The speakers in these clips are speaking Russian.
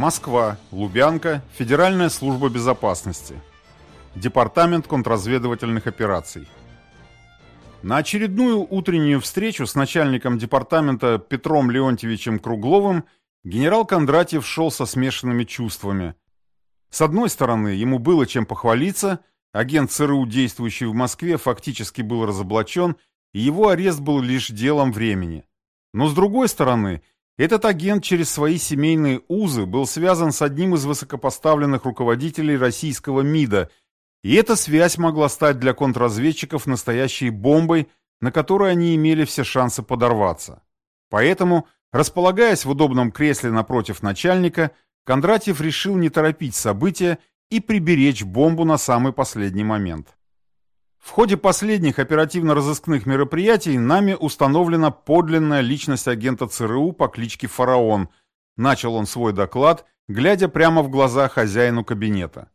Москва, Лубянка, Федеральная служба безопасности. Департамент контрразведывательных операций. На очередную утреннюю встречу с начальником департамента Петром Леонтьевичем Кругловым генерал Кондратьев шел со смешанными чувствами. С одной стороны, ему было чем похвалиться, агент ЦРУ, действующий в Москве, фактически был разоблачен, и его арест был лишь делом времени. Но с другой стороны, этот агент через свои семейные узы был связан с одним из высокопоставленных руководителей российского МИДа, и эта связь могла стать для контрразведчиков настоящей бомбой, на которой они имели все шансы подорваться. Поэтому, располагаясь в удобном кресле напротив начальника, Кондратьев решил не торопить события и приберечь бомбу на самый последний момент. В ходе последних оперативно-розыскных мероприятий нами установлена подлинная личность агента ЦРУ по кличке Фараон. Начал он свой доклад, глядя прямо в глаза хозяину кабинета.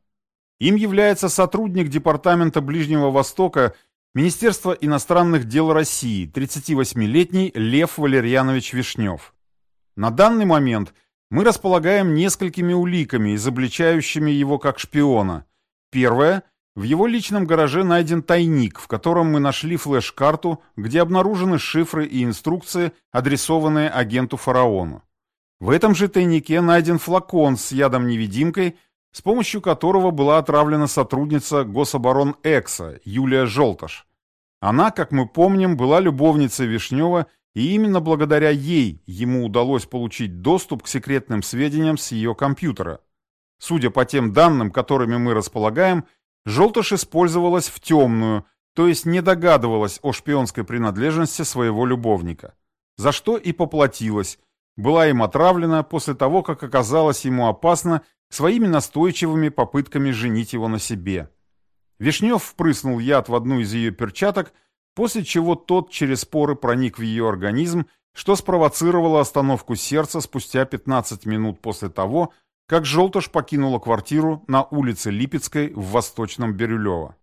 Им является сотрудник Департамента Ближнего Востока Министерства иностранных дел России, 38-летний Лев Валерьянович Вишнев. На данный момент мы располагаем несколькими уликами, изобличающими его как шпиона. Первое – в его личном гараже найден тайник, в котором мы нашли флеш-карту, где обнаружены шифры и инструкции, адресованные агенту Фараону. В этом же тайнике найден флакон с ядом-невидимкой, с помощью которого была отравлена сотрудница Гособорон Экса Юлия Желташ. Она, как мы помним, была любовницей Вишнева, и именно благодаря ей ему удалось получить доступ к секретным сведениям с ее компьютера. Судя по тем данным, которыми мы располагаем, Желтыш использовалась в темную, то есть не догадывалась о шпионской принадлежности своего любовника. За что и поплатилась, была им отравлена после того, как оказалось ему опасно своими настойчивыми попытками женить его на себе. Вишнев впрыснул яд в одну из ее перчаток, после чего тот через поры проник в ее организм, что спровоцировало остановку сердца спустя 15 минут после того, как Желтыш покинула квартиру на улице Липецкой в Восточном Бирюлево.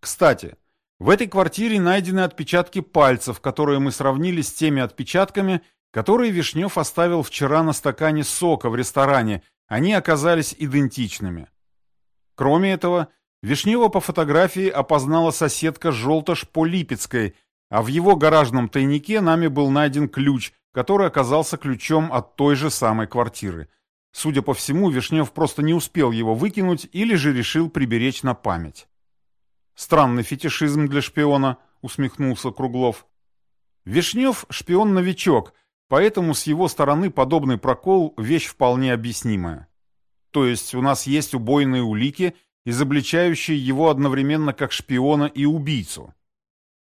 Кстати, в этой квартире найдены отпечатки пальцев, которые мы сравнили с теми отпечатками, которые Вишнев оставил вчера на стакане сока в ресторане, они оказались идентичными. Кроме этого, Вишнева по фотографии опознала соседка Желтыш по Липецкой, а в его гаражном тайнике нами был найден ключ, который оказался ключом от той же самой квартиры. Судя по всему, Вишнев просто не успел его выкинуть или же решил приберечь на память. «Странный фетишизм для шпиона», — усмехнулся Круглов. Вишнев — шпион-новичок, поэтому с его стороны подобный прокол — вещь вполне объяснимая. То есть у нас есть убойные улики, изобличающие его одновременно как шпиона и убийцу.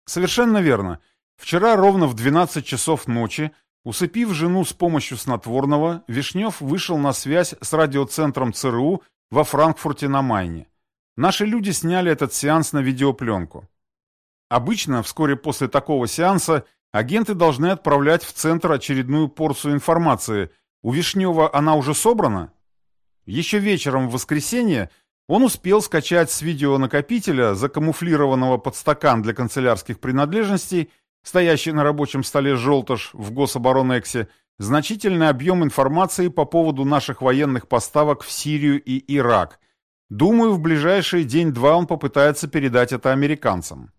Совершенно верно. Вчера ровно в 12 часов ночи Усыпив жену с помощью снотворного, Вишнев вышел на связь с радиоцентром ЦРУ во Франкфурте на Майне. Наши люди сняли этот сеанс на видеопленку. Обычно, вскоре после такого сеанса, агенты должны отправлять в центр очередную порцию информации. У Вишнева она уже собрана? Еще вечером в воскресенье он успел скачать с видеонакопителя, закамуфлированного под стакан для канцелярских принадлежностей, стоящий на рабочем столе «Желтыш» в Гособоронэксе, значительный объем информации по поводу наших военных поставок в Сирию и Ирак. Думаю, в ближайший день-два он попытается передать это американцам.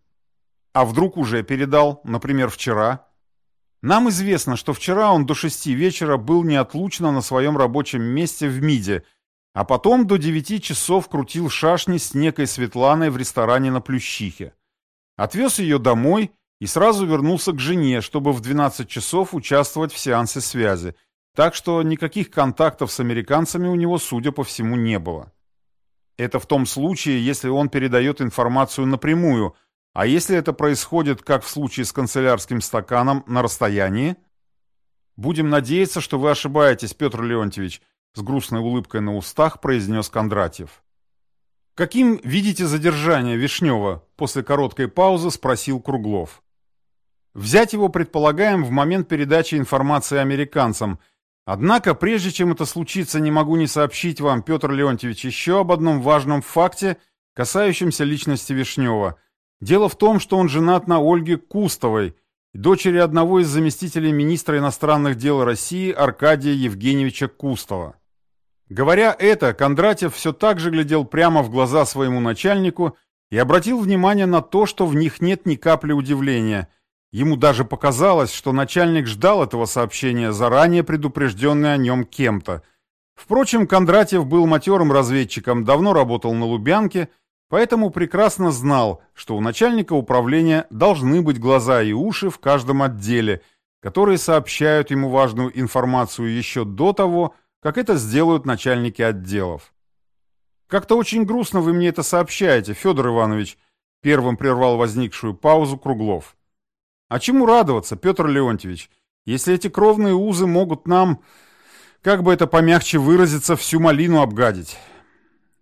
А вдруг уже передал, например, вчера? Нам известно, что вчера он до шести вечера был неотлучно на своем рабочем месте в МИДе, а потом до девяти часов крутил шашни с некой Светланой в ресторане на Плющихе. Отвез ее домой и сразу вернулся к жене, чтобы в 12 часов участвовать в сеансе связи, так что никаких контактов с американцами у него, судя по всему, не было. Это в том случае, если он передает информацию напрямую, а если это происходит, как в случае с канцелярским стаканом, на расстоянии? Будем надеяться, что вы ошибаетесь, Петр Леонтьевич, с грустной улыбкой на устах произнес Кондратьев. «Каким видите задержание Вишнева?» После короткой паузы спросил Круглов. Взять его предполагаем в момент передачи информации американцам. Однако, прежде чем это случится, не могу не сообщить вам, Петр Леонтьевич, еще об одном важном факте, касающемся личности Вишнева. Дело в том, что он женат на Ольге Кустовой, дочери одного из заместителей министра иностранных дел России Аркадия Евгеньевича Кустова. Говоря это, Кондратьев все так же глядел прямо в глаза своему начальнику и обратил внимание на то, что в них нет ни капли удивления. Ему даже показалось, что начальник ждал этого сообщения, заранее предупрежденный о нем кем-то. Впрочем, Кондратьев был матерым разведчиком, давно работал на Лубянке, поэтому прекрасно знал, что у начальника управления должны быть глаза и уши в каждом отделе, которые сообщают ему важную информацию еще до того, как это сделают начальники отделов. «Как-то очень грустно вы мне это сообщаете, Федор Иванович», первым прервал возникшую паузу Круглов. «А чему радоваться, Петр Леонтьевич, если эти кровные узы могут нам, как бы это помягче выразиться, всю малину обгадить?»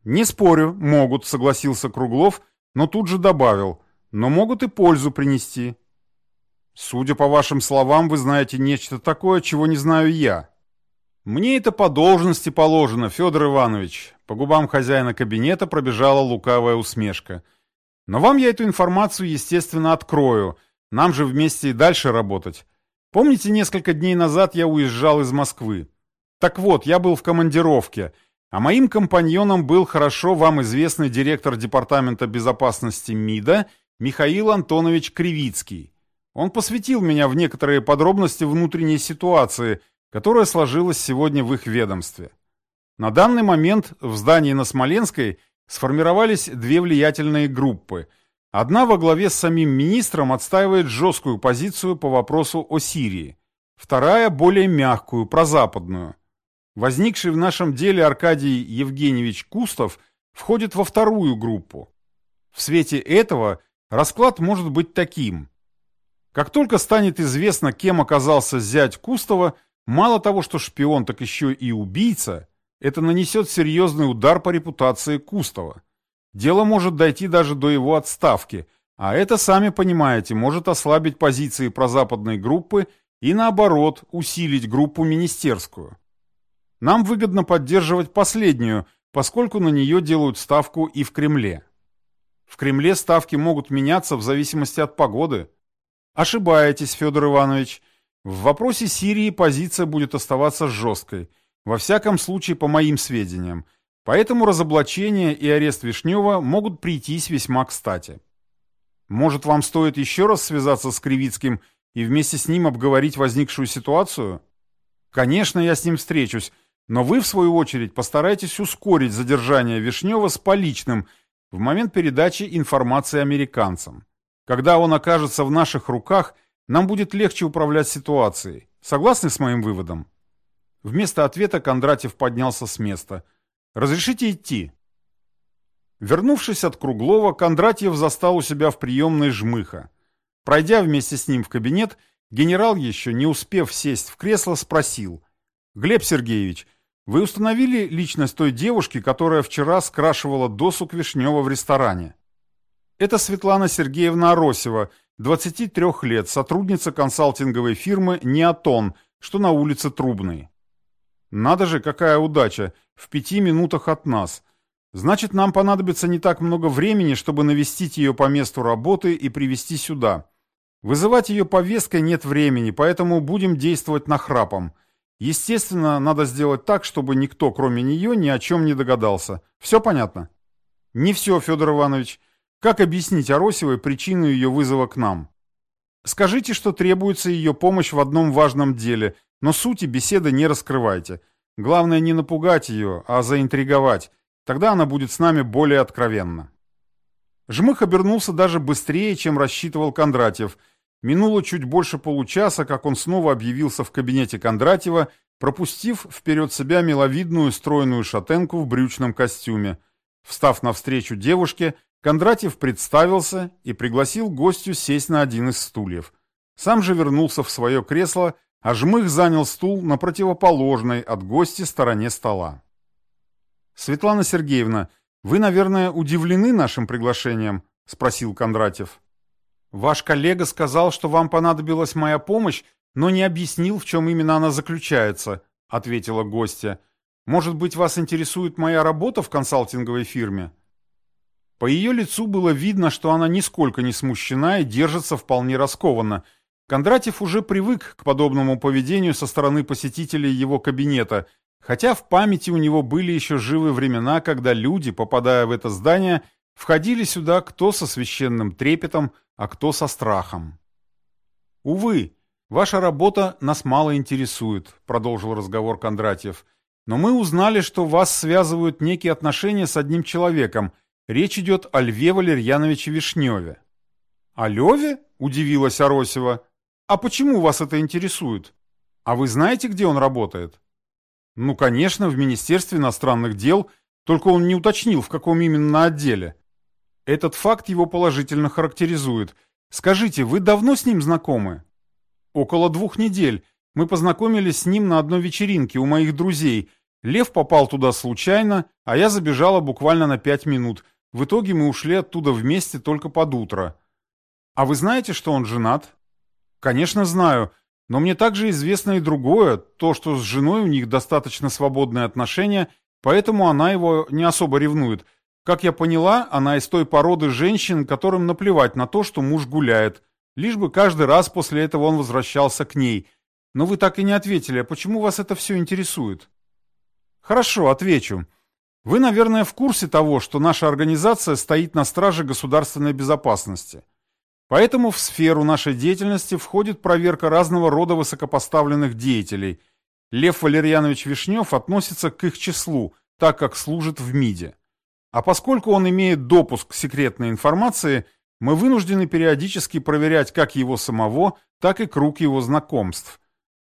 «Не спорю, могут», — согласился Круглов, но тут же добавил, «но могут и пользу принести». «Судя по вашим словам, вы знаете нечто такое, чего не знаю я», «Мне это по должности положено, Федор Иванович». По губам хозяина кабинета пробежала лукавая усмешка. «Но вам я эту информацию, естественно, открою. Нам же вместе и дальше работать. Помните, несколько дней назад я уезжал из Москвы? Так вот, я был в командировке, а моим компаньоном был хорошо вам известный директор Департамента безопасности МИДа Михаил Антонович Кривицкий. Он посвятил меня в некоторые подробности внутренней ситуации – которая сложилась сегодня в их ведомстве. На данный момент в здании на Смоленской сформировались две влиятельные группы. Одна во главе с самим министром отстаивает жесткую позицию по вопросу о Сирии, вторая более мягкую, прозападную. Возникший в нашем деле Аркадий Евгеньевич Кустов входит во вторую группу. В свете этого расклад может быть таким. Как только станет известно, кем оказался зять Кустова, Мало того, что шпион, так еще и убийца, это нанесет серьезный удар по репутации Кустова. Дело может дойти даже до его отставки, а это, сами понимаете, может ослабить позиции прозападной группы и, наоборот, усилить группу министерскую. Нам выгодно поддерживать последнюю, поскольку на нее делают ставку и в Кремле. В Кремле ставки могут меняться в зависимости от погоды. Ошибаетесь, Федор Иванович – в вопросе Сирии позиция будет оставаться жесткой, во всяком случае по моим сведениям, поэтому разоблачение и арест Вишнева могут прийтись весьма кстати. Может, вам стоит еще раз связаться с Кривицким и вместе с ним обговорить возникшую ситуацию? Конечно, я с ним встречусь, но вы, в свою очередь, постарайтесь ускорить задержание Вишнева с поличным в момент передачи информации американцам. Когда он окажется в наших руках – нам будет легче управлять ситуацией. Согласны с моим выводом?» Вместо ответа Кондратьев поднялся с места. «Разрешите идти?» Вернувшись от Круглова, Кондратьев застал у себя в приемной жмыха. Пройдя вместе с ним в кабинет, генерал, еще не успев сесть в кресло, спросил. «Глеб Сергеевич, вы установили личность той девушки, которая вчера скрашивала досуг Вишнева в ресторане?» «Это Светлана Сергеевна Аросева», 23 лет, сотрудница консалтинговой фирмы «Неотон», что на улице Трубной. Надо же, какая удача, в пяти минутах от нас. Значит, нам понадобится не так много времени, чтобы навестить ее по месту работы и привести сюда. Вызывать ее повесткой нет времени, поэтому будем действовать нахрапом. Естественно, надо сделать так, чтобы никто, кроме нее, ни о чем не догадался. Все понятно? Не все, Федор Иванович. Как объяснить Аросевой причину ее вызова к нам? Скажите, что требуется ее помощь в одном важном деле, но сути беседы не раскрывайте. Главное не напугать ее, а заинтриговать. Тогда она будет с нами более откровенна. Жмых обернулся даже быстрее, чем рассчитывал Кондратьев. Минуло чуть больше получаса, как он снова объявился в кабинете Кондратьева, пропустив вперед себя миловидную стройную шатенку в брючном костюме. Встав навстречу девушке, Кондратьев представился и пригласил гостю сесть на один из стульев. Сам же вернулся в свое кресло, а Жмых занял стул на противоположной от гостя стороне стола. «Светлана Сергеевна, вы, наверное, удивлены нашим приглашением?» — спросил Кондратьев. «Ваш коллега сказал, что вам понадобилась моя помощь, но не объяснил, в чем именно она заключается», — ответила гостья. «Может быть, вас интересует моя работа в консалтинговой фирме?» По ее лицу было видно, что она нисколько не смущена и держится вполне раскованно. Кондратьев уже привык к подобному поведению со стороны посетителей его кабинета, хотя в памяти у него были еще живы времена, когда люди, попадая в это здание, входили сюда кто со священным трепетом, а кто со страхом. «Увы, ваша работа нас мало интересует», — продолжил разговор Кондратьев. «Но мы узнали, что вас связывают некие отношения с одним человеком. Речь идет о Льве Валерьяновиче Вишневе». «О Леве?» — удивилась Аросева. «А почему вас это интересует? А вы знаете, где он работает?» «Ну, конечно, в Министерстве иностранных дел, только он не уточнил, в каком именно отделе. Этот факт его положительно характеризует. Скажите, вы давно с ним знакомы?» «Около двух недель. Мы познакомились с ним на одной вечеринке у моих друзей. Лев попал туда случайно, а я забежала буквально на пять минут. В итоге мы ушли оттуда вместе только под утро. А вы знаете, что он женат?» «Конечно знаю, но мне также известно и другое, то, что с женой у них достаточно свободные отношения, поэтому она его не особо ревнует. Как я поняла, она из той породы женщин, которым наплевать на то, что муж гуляет, лишь бы каждый раз после этого он возвращался к ней. Но вы так и не ответили, а почему вас это все интересует? Хорошо, отвечу. Вы, наверное, в курсе того, что наша организация стоит на страже государственной безопасности. Поэтому в сферу нашей деятельности входит проверка разного рода высокопоставленных деятелей. Лев Валерьянович Вишнев относится к их числу, так как служит в МИДе. А поскольку он имеет допуск к секретной информации, мы вынуждены периодически проверять как его самого, так и круг его знакомств.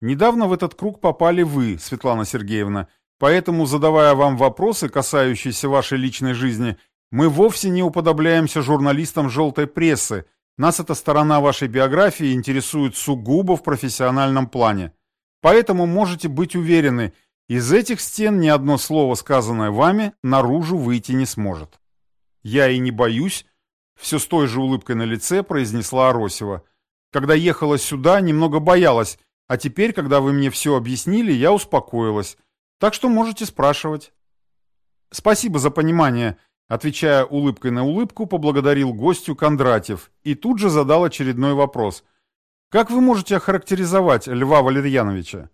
Недавно в этот круг попали вы, Светлана Сергеевна, поэтому, задавая вам вопросы, касающиеся вашей личной жизни, мы вовсе не уподобляемся журналистам желтой прессы, нас эта сторона вашей биографии интересует сугубо в профессиональном плане. Поэтому можете быть уверены, из этих стен ни одно слово, сказанное вами, наружу выйти не сможет. Я и не боюсь, все с той же улыбкой на лице произнесла Аросева. Когда ехала сюда, немного боялась, а теперь, когда вы мне все объяснили, я успокоилась. Так что можете спрашивать. Спасибо за понимание, отвечая улыбкой на улыбку, поблагодарил гостю Кондратьев и тут же задал очередной вопрос. Как вы можете охарактеризовать Льва Валерьяновича?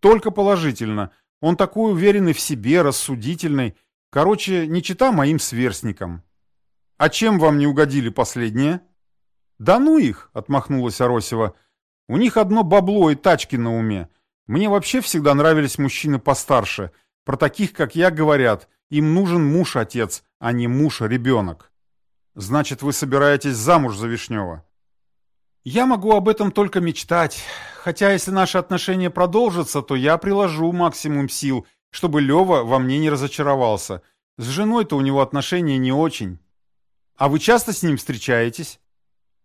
Только положительно. Он такой уверенный в себе, рассудительный. Короче, не чита моим сверстникам. А чем вам не угодили последние? Да ну их, отмахнулась Аросева. У них одно бабло и тачки на уме. Мне вообще всегда нравились мужчины постарше. Про таких, как я, говорят, им нужен муж-отец, а не муж-ребенок. Значит, вы собираетесь замуж за Вишнева? Я могу об этом только мечтать. Хотя, если наши отношения продолжатся, то я приложу максимум сил, чтобы Лева во мне не разочаровался. С женой-то у него отношения не очень. А вы часто с ним встречаетесь?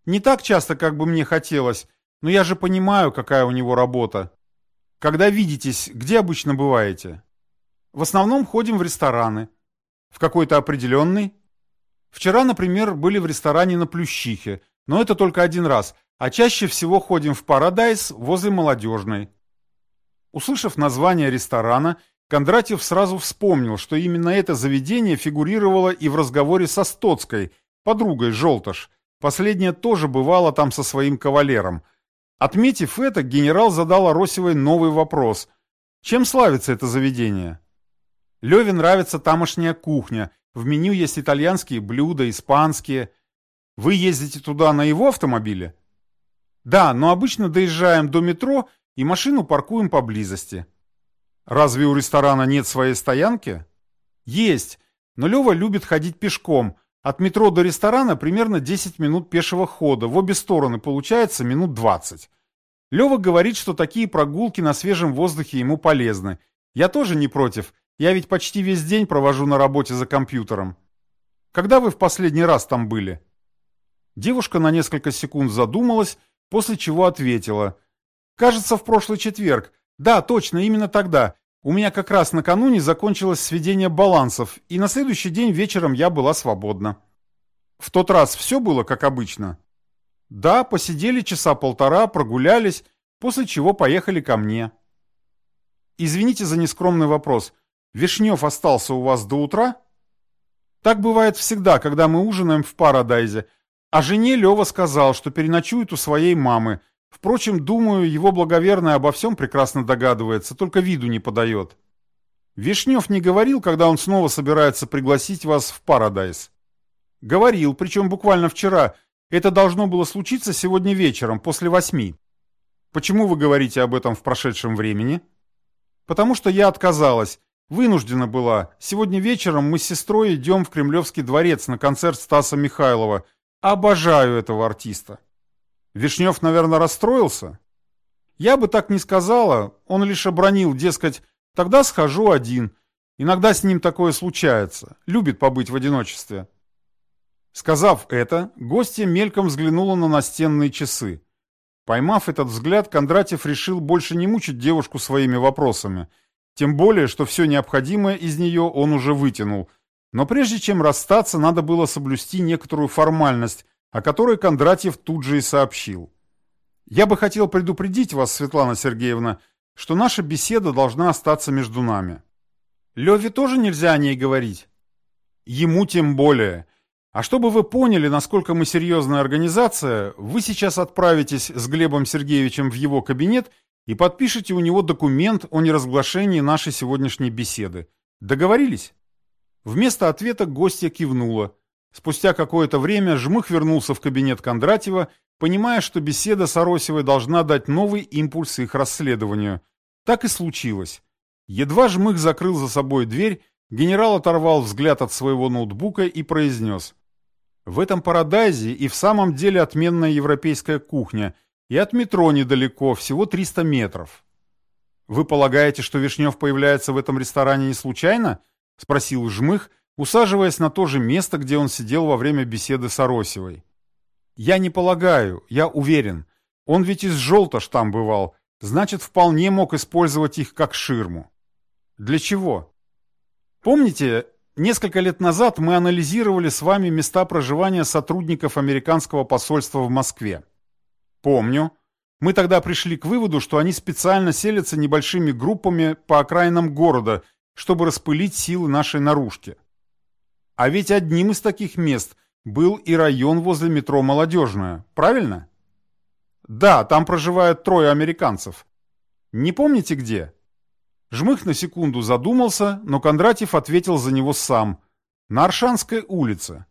Не так часто, как бы мне хотелось, но я же понимаю, какая у него работа. Когда видитесь, где обычно бываете? В основном ходим в рестораны. В какой-то определенный? Вчера, например, были в ресторане на Плющихе, но это только один раз – а чаще всего ходим в Парадайз возле Молодежной. Услышав название ресторана, Кондратьев сразу вспомнил, что именно это заведение фигурировало и в разговоре со Стоцкой, подругой Желтыш. Последняя тоже бывала там со своим кавалером. Отметив это, генерал задал Аросевой новый вопрос. Чем славится это заведение? Леве нравится тамошняя кухня. В меню есть итальянские блюда, испанские. Вы ездите туда на его автомобиле? Да, но обычно доезжаем до метро и машину паркуем поблизости. Разве у ресторана нет своей стоянки? Есть, но Лева любит ходить пешком. От метро до ресторана примерно 10 минут пешего хода, в обе стороны получается минут 20. Лева говорит, что такие прогулки на свежем воздухе ему полезны. Я тоже не против, я ведь почти весь день провожу на работе за компьютером. Когда вы в последний раз там были? Девушка на несколько секунд задумалась после чего ответила. «Кажется, в прошлый четверг. Да, точно, именно тогда. У меня как раз накануне закончилось сведение балансов, и на следующий день вечером я была свободна». «В тот раз все было как обычно?» «Да, посидели часа полтора, прогулялись, после чего поехали ко мне». «Извините за нескромный вопрос. Вишнев остался у вас до утра?» «Так бывает всегда, когда мы ужинаем в Парадайзе. А жене Лева сказал, что переночует у своей мамы. Впрочем, думаю, его благоверная обо всем прекрасно догадывается, только виду не подает. Вишнев не говорил, когда он снова собирается пригласить вас в Парадайз. Говорил, причем буквально вчера. Это должно было случиться сегодня вечером, после восьми. Почему вы говорите об этом в прошедшем времени? Потому что я отказалась. Вынуждена была. Сегодня вечером мы с сестрой идем в Кремлевский дворец на концерт Стаса Михайлова. Обожаю этого артиста. Вишнев, наверное, расстроился? Я бы так не сказала. Он лишь обронил, дескать, тогда схожу один. Иногда с ним такое случается. Любит побыть в одиночестве. Сказав это, гостья мельком взглянула на настенные часы. Поймав этот взгляд, Кондратьев решил больше не мучить девушку своими вопросами – тем более, что все необходимое из нее он уже вытянул. Но прежде чем расстаться, надо было соблюсти некоторую формальность, о которой Кондратьев тут же и сообщил. «Я бы хотел предупредить вас, Светлана Сергеевна, что наша беседа должна остаться между нами. Леве тоже нельзя о ней говорить?» «Ему тем более. А чтобы вы поняли, насколько мы серьезная организация, вы сейчас отправитесь с Глебом Сергеевичем в его кабинет и подпишите у него документ о неразглашении нашей сегодняшней беседы. Договорились?» Вместо ответа гостья кивнула. Спустя какое-то время Жмых вернулся в кабинет Кондратьева, понимая, что беседа с Аросевой должна дать новый импульс их расследованию. Так и случилось. Едва Жмых закрыл за собой дверь, генерал оторвал взгляд от своего ноутбука и произнес. «В этом парадайзе и в самом деле отменная европейская кухня – и от метро недалеко, всего 300 метров. «Вы полагаете, что Вишнев появляется в этом ресторане не случайно?» — спросил Жмых, усаживаясь на то же место, где он сидел во время беседы с Аросевой. «Я не полагаю, я уверен. Он ведь из Желтош там бывал, значит, вполне мог использовать их как ширму». «Для чего?» «Помните, несколько лет назад мы анализировали с вами места проживания сотрудников американского посольства в Москве?» Помню. Мы тогда пришли к выводу, что они специально селятся небольшими группами по окраинам города, чтобы распылить силы нашей наружки. А ведь одним из таких мест был и район возле метро «Молодежная», правильно? Да, там проживают трое американцев. Не помните где? Жмых на секунду задумался, но Кондратьев ответил за него сам. На Аршанской улице.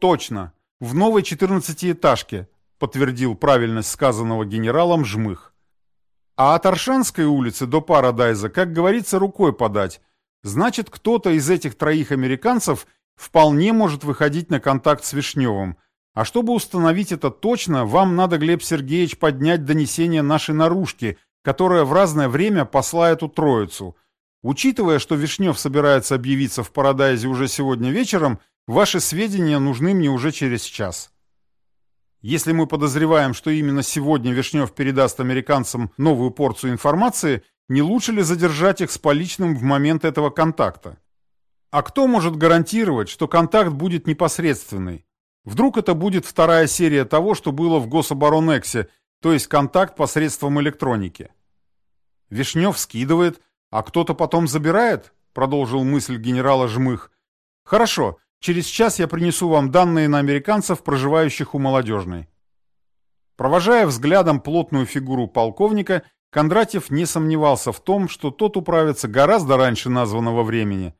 Точно, в новой четырнадцатиэтажке, подтвердил правильность сказанного генералом Жмых. А от Аршанской улицы до Парадайза, как говорится, рукой подать. Значит, кто-то из этих троих американцев вполне может выходить на контакт с Вишневым. А чтобы установить это точно, вам надо, Глеб Сергеевич, поднять донесение нашей наружки, которая в разное время посла эту троицу. Учитывая, что Вишнев собирается объявиться в Парадайзе уже сегодня вечером, ваши сведения нужны мне уже через час. Если мы подозреваем, что именно сегодня Вишнев передаст американцам новую порцию информации, не лучше ли задержать их с поличным в момент этого контакта? А кто может гарантировать, что контакт будет непосредственный? Вдруг это будет вторая серия того, что было в Гособоронексе, то есть контакт посредством электроники. Вишнев скидывает, а кто-то потом забирает, продолжил мысль генерала Жмых. Хорошо, Через час я принесу вам данные на американцев, проживающих у молодежной. Провожая взглядом плотную фигуру полковника, Кондратьев не сомневался в том, что тот управится гораздо раньше названного времени.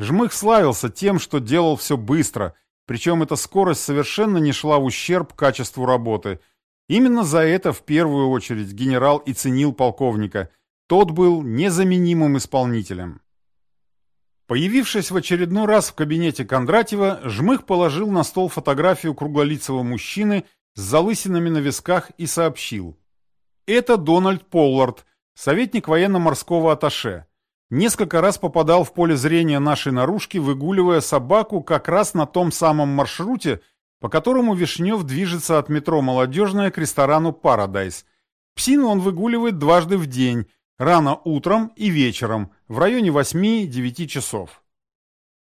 Жмых славился тем, что делал все быстро, причем эта скорость совершенно не шла в ущерб качеству работы. Именно за это в первую очередь генерал и ценил полковника. Тот был незаменимым исполнителем. Появившись в очередной раз в кабинете Кондратьева, Жмых положил на стол фотографию круглолицего мужчины с залысинами на висках и сообщил. Это Дональд Поллард, советник военно-морского атташе. Несколько раз попадал в поле зрения нашей наружки, выгуливая собаку как раз на том самом маршруте, по которому Вишнев движется от метро «Молодежная» к ресторану «Парадайз». Псину он выгуливает дважды в день – рано утром и вечером, в районе 8-9 часов.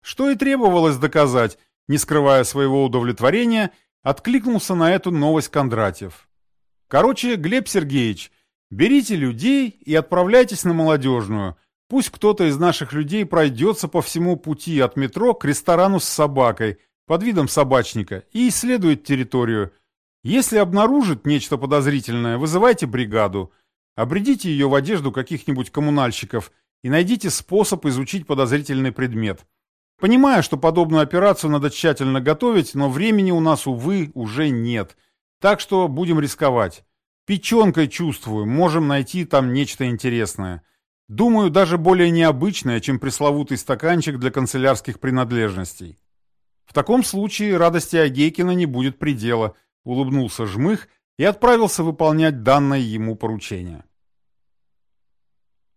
Что и требовалось доказать, не скрывая своего удовлетворения, откликнулся на эту новость Кондратьев. Короче, Глеб Сергеевич, берите людей и отправляйтесь на молодежную. Пусть кто-то из наших людей пройдется по всему пути от метро к ресторану с собакой, под видом собачника и исследует территорию. Если обнаружит нечто подозрительное, вызывайте бригаду. Обредите ее в одежду каких-нибудь коммунальщиков и найдите способ изучить подозрительный предмет. Понимаю, что подобную операцию надо тщательно готовить, но времени у нас, увы, уже нет. Так что будем рисковать. Печенкой чувствую, можем найти там нечто интересное. Думаю, даже более необычное, чем пресловутый стаканчик для канцелярских принадлежностей. В таком случае радости Агейкина не будет предела, улыбнулся Жмых и отправился выполнять данное ему поручение.